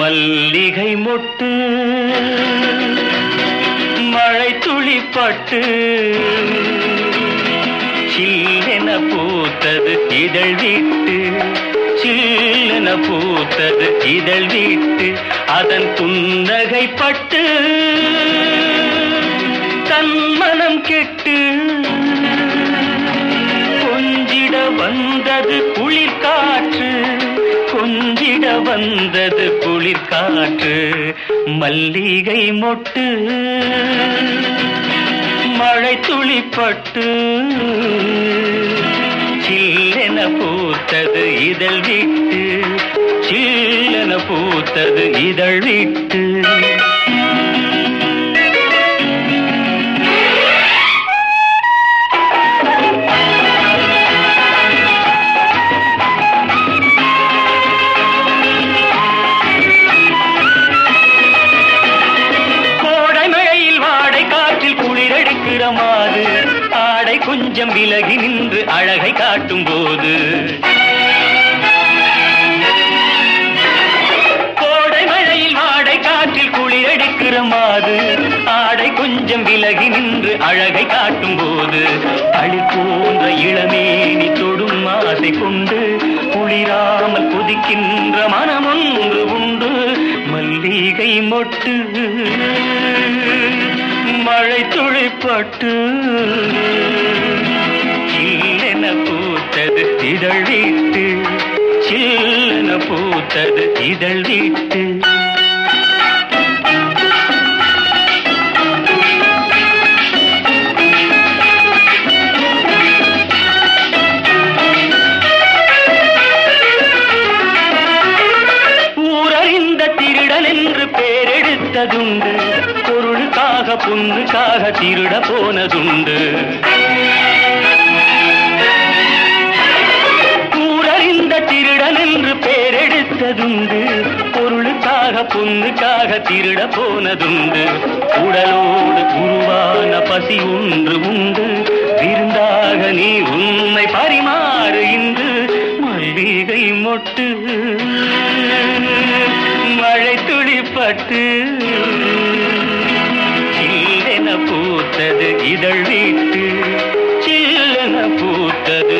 மல்லிகை மொட்டு மழை துளிப்பட்டு சில்லென பூத்தது இதழ் விட்டு சில்லென பூத்தது இதழ் விட்டு அதன் புன்னகை பட்டு தன் மனம் கெட்டு வந்தது குளிர்காற்று மல்லிகை மொட்டு. மழை துளிப்பட்டு சில்லென பூத்தது இதழ் விட்டு சில்லென பூத்தது இதழ் விட்டு. கொஞ்சம் விலகி நின்று அழகை காட்டும் போது கோடை மழையில் வாடை காற்றில் குளிரெடுக்கிற மாது. ஆடை கொஞ்சம் விலகி நின்று அழகை காட்டும் போது அழி போன்ற இளமேனி தொடும் ஆசை கொண்டு குளிராமல் குதிக்கின்ற மனமொன்று உண்டு. மல்லிகை மொட்டு. மழை துளிப்பட்டு சில்லென பூத்தது இதழ் வீட்டு. சில்லென பூத்தது இதழ் வீட்டு. திருடன் என்று பேரெடுத்ததுண்டு. பொருளுக்காக பொண்ணுக்காக திருட போனதுண்டு. கூறறிந்த திருடன் என்று பேரெடுத்ததுண்டு. பொருளுக்காக பொண்ணுக்காக திருட போனதுண்டு. உடலோடு உருவான பசி ஒன்று உண்டு. விருந்தாக நீ உண்மை பரிமாறு இன்று. மல்லிகை மொட்டு. மழை துளிப்பட்டு சில்லென பூத்தது இதழ் வீட்டு சில்லென பூத்தது